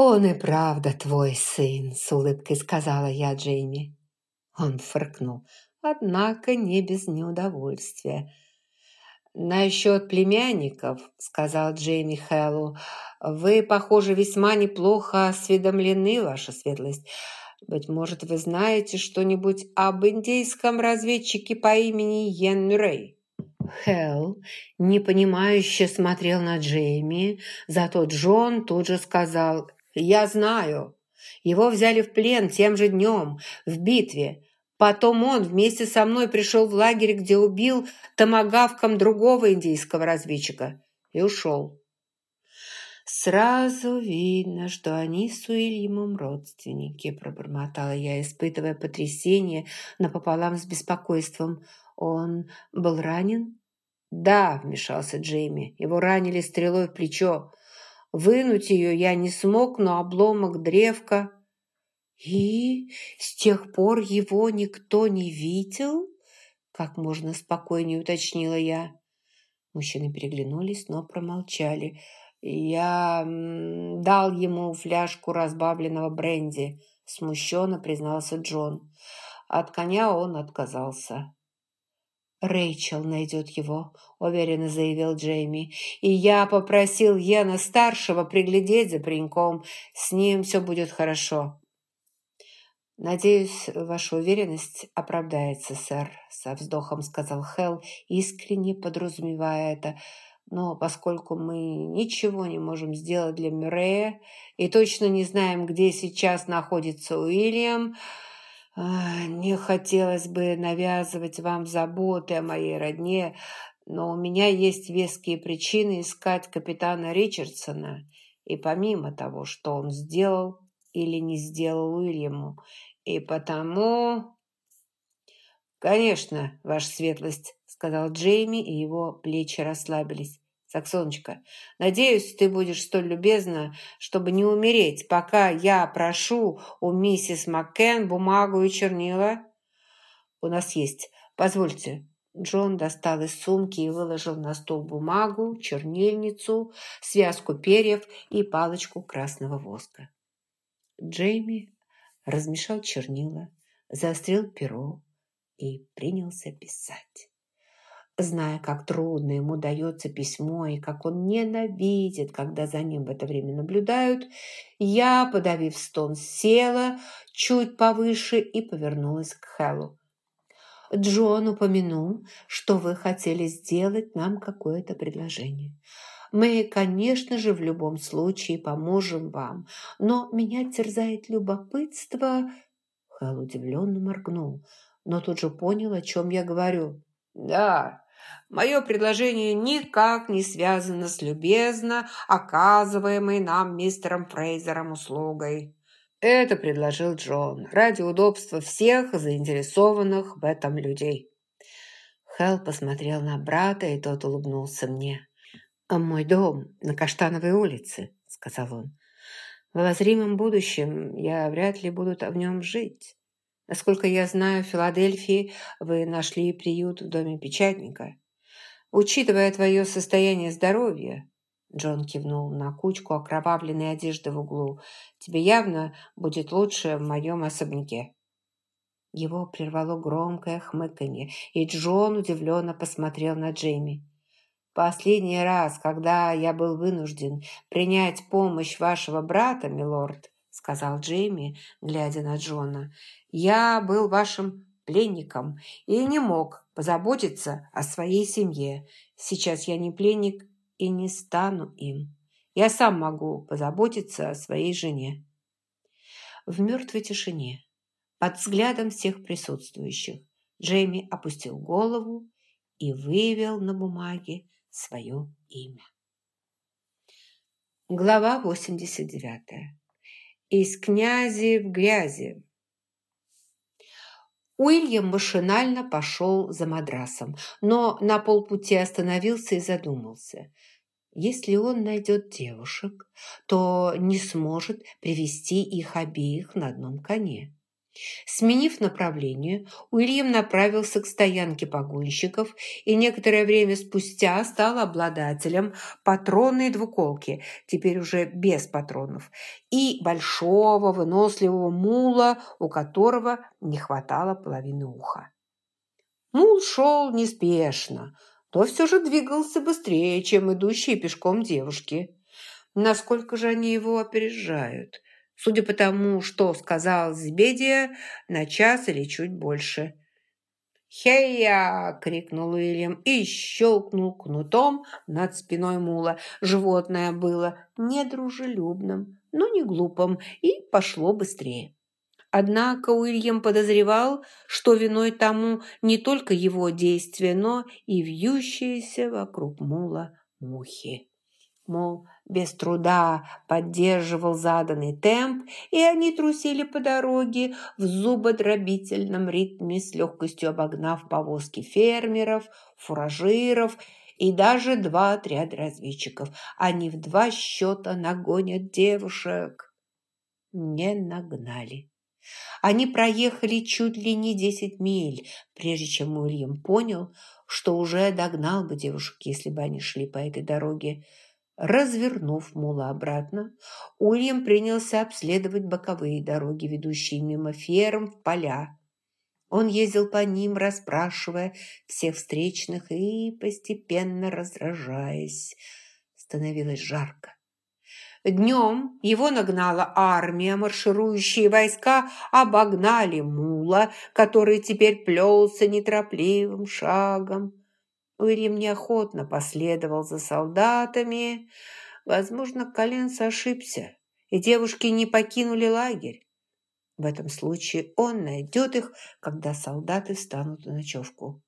«Он и правда твой сын», – с улыбкой сказала я Джейми. Он фыркнул, однако не без неудовольствия. «Насчет племянников», – сказал Джейми Хэллу, – «вы, похоже, весьма неплохо осведомлены, ваша светлость. Быть может, вы знаете что-нибудь об индейском разведчике по имени Йен Рэй?» Хелл непонимающе смотрел на Джейми, зато Джон тут же сказал «Я знаю. Его взяли в плен тем же днем, в битве. Потом он вместе со мной пришел в лагерь, где убил томагавком другого индийского разведчика и ушел. «Сразу видно, что они с Уильямом родственники», – пробормотала я, испытывая потрясение напополам с беспокойством. «Он был ранен?» «Да», – вмешался Джейми. «Его ранили стрелой в плечо. Вынуть ее я не смог, но обломок древка...» «И с тех пор его никто не видел?» Как можно спокойнее уточнила я. Мужчины переглянулись, но промолчали. «Я дал ему фляжку разбавленного бренди», – смущенно признался Джон. От коня он отказался. «Рэйчел найдет его», – уверенно заявил Джейми. «И я попросил Йена-старшего приглядеть за пареньком. С ним все будет хорошо». «Надеюсь, ваша уверенность оправдается, сэр», – со вздохом сказал Хелл, искренне подразумевая это – но поскольку мы ничего не можем сделать для Мюррея и точно не знаем, где сейчас находится Уильям, не хотелось бы навязывать вам заботы о моей родне, но у меня есть веские причины искать капитана Ричардсона. И помимо того, что он сделал или не сделал Уильяму, и потому... «Конечно, ваша светлость», — сказал Джейми, и его плечи расслабились. «Саксоночка, надеюсь, ты будешь столь любезна, чтобы не умереть, пока я прошу у миссис Маккен бумагу и чернила». «У нас есть. Позвольте». Джон достал из сумки и выложил на стол бумагу, чернильницу, связку перьев и палочку красного воска. Джейми размешал чернила, заострил перо, и принялся писать. Зная, как трудно ему дается письмо и как он ненавидит, когда за ним в это время наблюдают, я, подавив стон, села чуть повыше и повернулась к Хэллу. Джон упомянул, что вы хотели сделать нам какое-то предложение. Мы, конечно же, в любом случае поможем вам, но меня терзает любопытство...» Хэл удивленно моргнул – но тут же понял, о чем я говорю. «Да, мое предложение никак не связано с любезно оказываемой нам мистером Фрейзером услугой». Это предложил Джон ради удобства всех заинтересованных в этом людей. Хелл посмотрел на брата, и тот улыбнулся мне. «Мой дом на Каштановой улице», — сказал он. «В возримом будущем я вряд ли буду в нем жить. Насколько я знаю, в Филадельфии вы нашли приют в доме печатника. Учитывая твое состояние здоровья, Джон кивнул на кучку окровавленной одежды в углу, тебе явно будет лучше в моем особняке. Его прервало громкое хмыканье, и Джон удивленно посмотрел на Джейми. «Последний раз, когда я был вынужден принять помощь вашего брата, милорд, сказал Джейми, глядя на Джона. «Я был вашим пленником и не мог позаботиться о своей семье. Сейчас я не пленник и не стану им. Я сам могу позаботиться о своей жене». В мертвой тишине, под взглядом всех присутствующих, Джейми опустил голову и вывел на бумаге свое имя. Глава 89 из князи в грязи. Уильям машинально пошел за мадрасом, но на полпути остановился и задумался. Если он найдет девушек, то не сможет привести их обеих на одном коне. Сменив направление, Уильям направился к стоянке погонщиков и некоторое время спустя стал обладателем патронной двуколки, теперь уже без патронов, и большого выносливого мула, у которого не хватало половины уха. Мул шел неспешно, но все же двигался быстрее, чем идущие пешком девушки. Насколько же они его опережают? Судя по тому, что сказал Зебедия, на час или чуть больше. «Хей-я!» – крикнул Уильям и щелкнул кнутом над спиной мула. Животное было недружелюбным, но не глупым, и пошло быстрее. Однако Уильям подозревал, что виной тому не только его действия, но и вьющиеся вокруг мула мухи. Мол, без труда поддерживал заданный темп, и они трусили по дороге в зубодробительном ритме с легкостью обогнав повозки фермеров, фуражиров и даже два отряда разведчиков. Они в два счета нагонят девушек. Не нагнали. Они проехали чуть ли не десять миль, прежде чем Уильям понял, что уже догнал бы девушек, если бы они шли по этой дороге. Развернув мула обратно, Уильям принялся обследовать боковые дороги, ведущие мимо ферм в поля. Он ездил по ним, расспрашивая всех встречных и постепенно раздражаясь. Становилось жарко. Днем его нагнала армия, марширующие войска обогнали мула, который теперь плелся неторопливым шагом. Уильям неохотно последовал за солдатами. Возможно, Коленс ошибся, и девушки не покинули лагерь. В этом случае он найдет их, когда солдаты встанут на ночевку.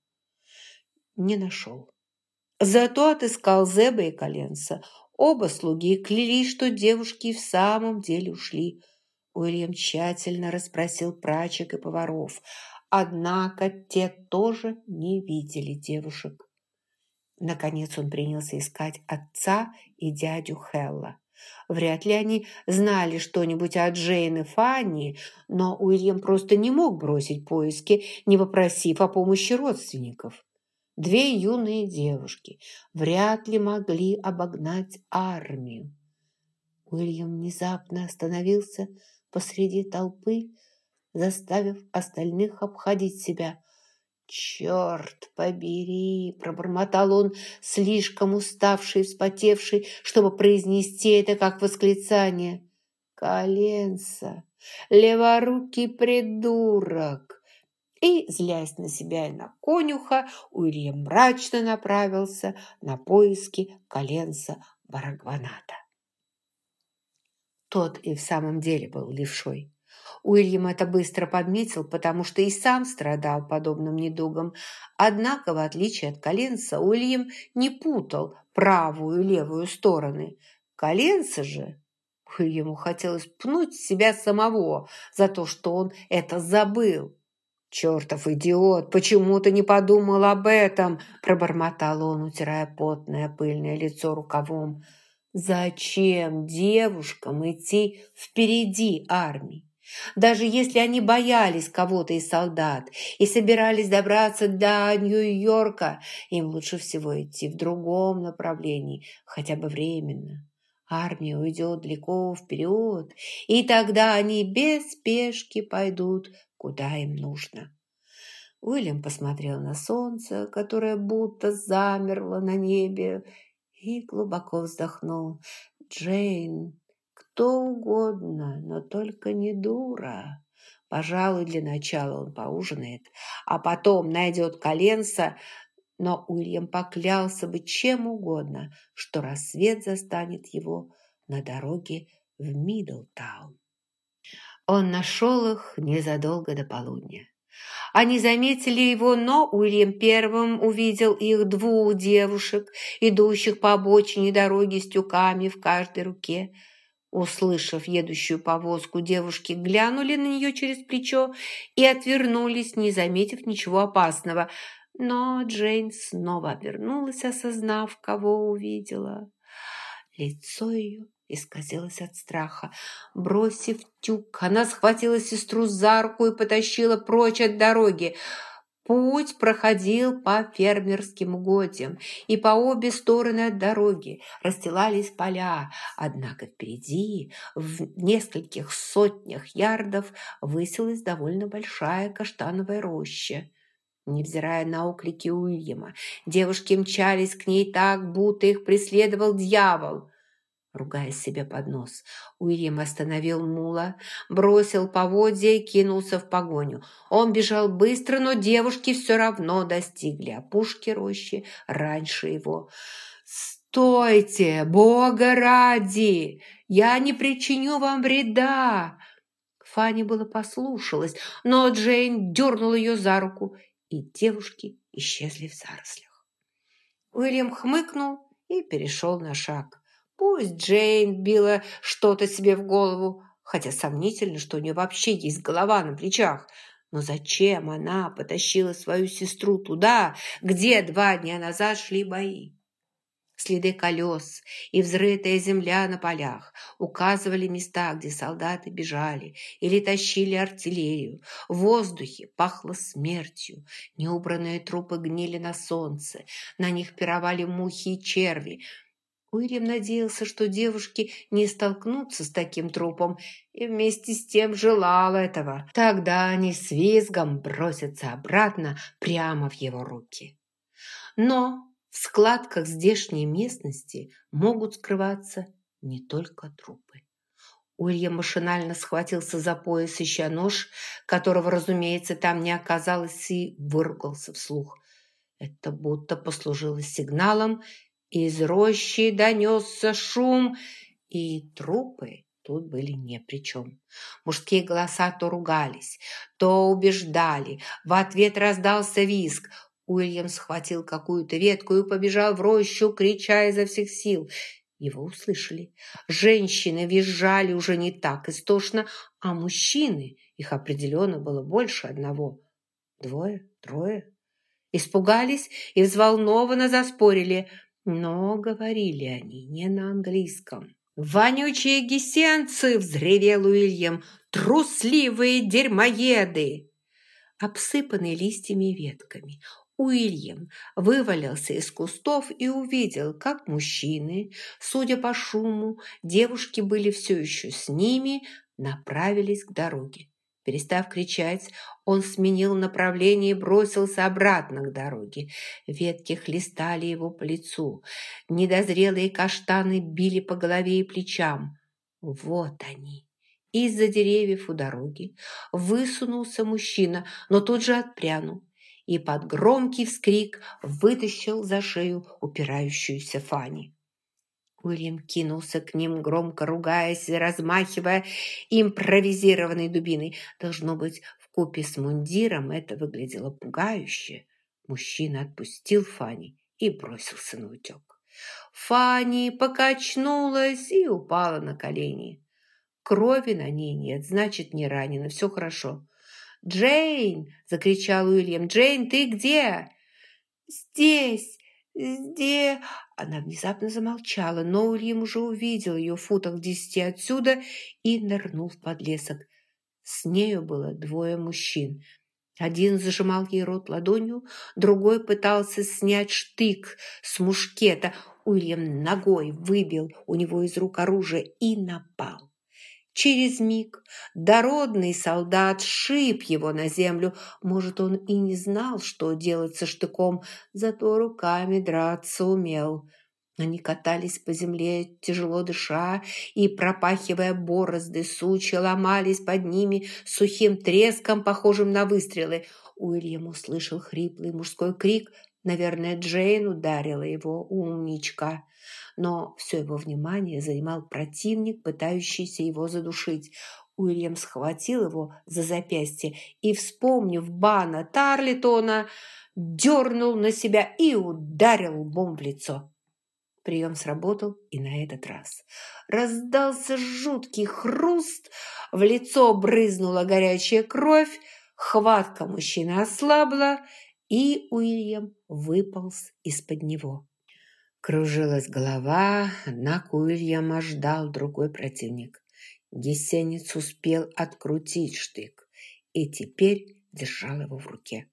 Не нашел. Зато отыскал Зеба и Коленса. Оба слуги клялись, что девушки в самом деле ушли. Уильям тщательно расспросил прачек и поваров, однако те тоже не видели девушек. Наконец он принялся искать отца и дядю Хелла. Вряд ли они знали что-нибудь о Джейн и Фанни, но Уильям просто не мог бросить поиски, не попросив о помощи родственников. Две юные девушки вряд ли могли обогнать армию. Уильям внезапно остановился посреди толпы, заставив остальных обходить себя – «Черт побери!» – пробормотал он, слишком уставший, вспотевший, чтобы произнести это как восклицание. «Коленца! Леворукий придурок!» И, злясь на себя и на конюха, Уильям мрачно направился на поиски коленца Барагваната. Тот и в самом деле был левшой. Уильям это быстро подметил, потому что и сам страдал подобным недугом. Однако, в отличие от Коленца, Уильям не путал правую и левую стороны. Коленца же... Уильяму хотелось пнуть себя самого за то, что он это забыл. «Чертов идиот! Почему ты не подумал об этом?» – пробормотал он, утирая потное пыльное лицо рукавом. «Зачем девушкам идти впереди армии? Даже если они боялись кого-то из солдат и собирались добраться до Нью-Йорка, им лучше всего идти в другом направлении, хотя бы временно. Армия уйдет далеко вперед, и тогда они без спешки пойдут, куда им нужно. Уильям посмотрел на солнце, которое будто замерло на небе, и глубоко вздохнул. «Джейн, кто угодно, но только не дура. Пожалуй, для начала он поужинает, а потом найдет коленца, но Уильям поклялся бы чем угодно, что рассвет застанет его на дороге в Мидлтаун. Он нашел их незадолго до полудня. Они заметили его, но Уильям первым увидел их двух девушек, идущих по обочине дороги с тюками в каждой руке – Услышав едущую повозку, девушки глянули на нее через плечо и отвернулись, не заметив ничего опасного. Но Джейн снова обернулась, осознав, кого увидела. Лицо ее исказилась от страха. Бросив тюк, она схватила сестру за руку и потащила прочь от дороги. Путь проходил по фермерским угодьям, и по обе стороны от дороги расстилались поля. Однако впереди, в нескольких сотнях ярдов, высилась довольно большая каштановая роща. Невзирая на оклики Уильяма, девушки мчались к ней так, будто их преследовал дьявол. Ругая себе под нос, Уильям остановил мула, бросил поводья и кинулся в погоню. Он бежал быстро, но девушки все равно достигли опушки рощи раньше его. «Стойте! Бога ради! Я не причиню вам вреда!» Фанни было послушалась, но Джейн дернул ее за руку, и девушки исчезли в зарослях. Уильям хмыкнул и перешел на шаг. Пусть Джейн била что-то себе в голову, хотя сомнительно, что у нее вообще есть голова на плечах. Но зачем она потащила свою сестру туда, где два дня назад шли бои? Следы колес и взрытая земля на полях указывали места, где солдаты бежали или тащили артиллерию. В воздухе пахло смертью. Неубранные трупы гнили на солнце. На них пировали мухи и черви – Уильям надеялся, что девушки не столкнутся с таким трупом, и вместе с тем желал этого. Тогда они с визгом бросятся обратно прямо в его руки. Но в складках здешней местности могут скрываться не только трупы. Уильям машинально схватился за пояс, ища нож, которого, разумеется, там не оказалось, и выругался вслух. Это будто послужило сигналом, из рощи донесся шум, и трупы тут были ни при чем. Мужские голоса то ругались, то убеждали. В ответ раздался визг. Уильям схватил какую-то ветку и побежал в рощу, крича изо всех сил. Его услышали. Женщины визжали уже не так истошно, а мужчины, их определенно было больше одного. Двое, трое. Испугались и взволнованно заспорили – но говорили они не на английском. «Вонючие гесенцы!» – взревел Уильям. «Трусливые дерьмоеды!» Обсыпанный листьями и ветками, Уильям вывалился из кустов и увидел, как мужчины, судя по шуму, девушки были все еще с ними, направились к дороге. Перестав кричать, он сменил направление и бросился обратно к дороге. Ветки хлестали его по лицу. Недозрелые каштаны били по голове и плечам. Вот они. Из-за деревьев у дороги высунулся мужчина, но тут же отпрянул и под громкий вскрик вытащил за шею упирающуюся Фани. Уильям кинулся к ним, громко ругаясь и размахивая импровизированной дубиной. Должно быть, в купе с мундиром это выглядело пугающе. Мужчина отпустил Фанни и бросился на утек. Фанни покачнулась и упала на колени. Крови на ней нет, значит, не ранена, все хорошо. «Джейн!» – закричал Уильям. «Джейн, ты где?» «Здесь! Здесь!» Она внезапно замолчала, но Уильям уже увидел ее в футах десяти отсюда и нырнул в подлесок. С нею было двое мужчин. Один зажимал ей рот ладонью, другой пытался снять штык с мушкета. Уильям ногой выбил у него из рук оружие и напал. Через миг дородный солдат шип его на землю. Может, он и не знал, что делать со штыком, зато руками драться умел. Они катались по земле, тяжело дыша, и, пропахивая борозды, сучья ломались под ними сухим треском, похожим на выстрелы. Уильям услышал хриплый мужской крик. Наверное, Джейн ударила его, умничка но все его внимание занимал противник, пытающийся его задушить. Уильям схватил его за запястье и, вспомнив Бана Тарлитона, дернул на себя и ударил лбом в лицо. Прием сработал и на этот раз. Раздался жуткий хруст, в лицо брызнула горячая кровь, хватка мужчины ослабла, и Уильям выполз из-под него. Кружилась голова, однако Уильяма ждал другой противник. Гесенец успел открутить штык и теперь держал его в руке.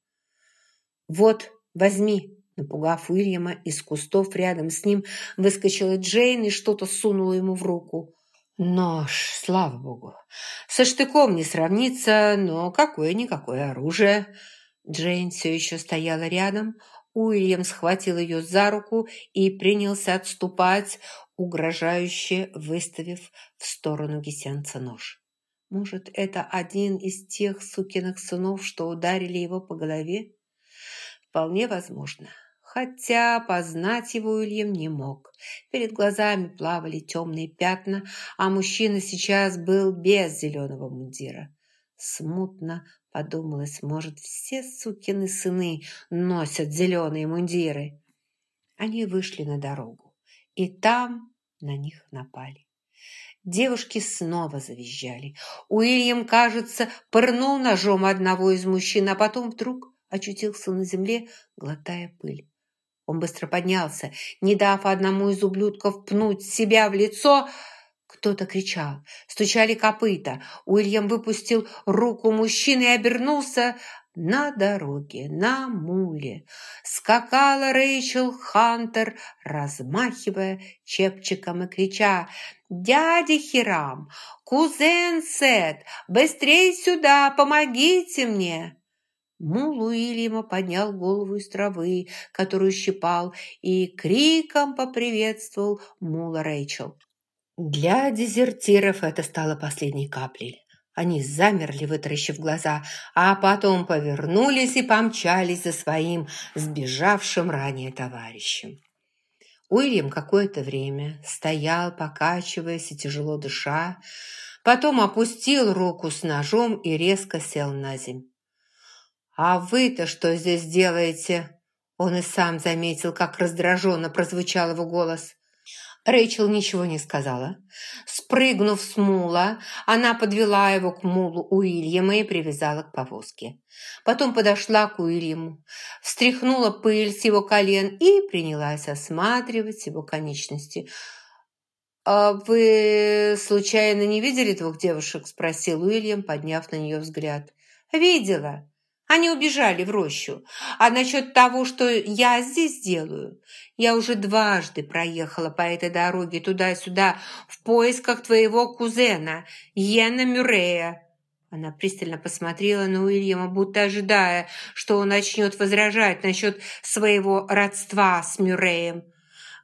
«Вот, возьми!» Напугав Уильяма, из кустов рядом с ним выскочила Джейн и что-то сунула ему в руку. Нож, слава богу. Со штыком не сравнится, но какое-никакое оружие. Джейн все еще стояла рядом. Уильям схватил ее за руку и принялся отступать, угрожающе выставив в сторону гесенца нож. Может, это один из тех сукиных сынов, что ударили его по голове? Вполне возможно хотя познать его Уильям не мог. Перед глазами плавали темные пятна, а мужчина сейчас был без зеленого мундира. Смутно подумалось, может, все сукины сыны носят зеленые мундиры. Они вышли на дорогу, и там на них напали. Девушки снова завизжали. Уильям, кажется, пырнул ножом одного из мужчин, а потом вдруг очутился на земле, глотая пыль. Он быстро поднялся, не дав одному из ублюдков пнуть себя в лицо. Кто-то кричал, стучали копыта. Уильям выпустил руку мужчины и обернулся. На дороге, на муле, скакала Рэйчел Хантер, размахивая чепчиком и крича «Дядя Хирам! Кузен Сет! Быстрей сюда! Помогите мне!» Мул Уильяма поднял голову из травы, которую щипал, и криком поприветствовал мула Рэйчел. Для дезертиров это стало последней каплей. Они замерли, вытаращив глаза, а потом повернулись и помчались за своим сбежавшим ранее товарищем. Уильям какое-то время стоял, покачиваясь и тяжело дыша, потом опустил руку с ножом и резко сел на земь. «А вы-то что здесь делаете?» Он и сам заметил, как раздраженно прозвучал его голос. Рэйчел ничего не сказала. Спрыгнув с мула, она подвела его к мулу Уильяма и привязала к повозке. Потом подошла к Уильяму, встряхнула пыль с его колен и принялась осматривать его конечности. «А вы случайно не видели двух девушек?» – спросил Уильям, подняв на нее взгляд. «Видела. Они убежали в рощу. А насчет того, что я здесь делаю, я уже дважды проехала по этой дороге туда-сюда в поисках твоего кузена, Йена Мюррея». Она пристально посмотрела на Уильяма, будто ожидая, что он начнет возражать насчет своего родства с Мюрреем.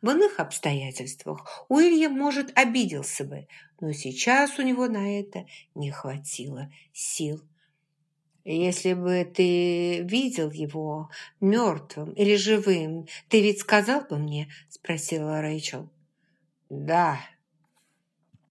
В иных обстоятельствах Уильям, может, обиделся бы, но сейчас у него на это не хватило сил. «Если бы ты видел его мертвым или живым, ты ведь сказал бы мне?» – спросила Рэйчел. «Да,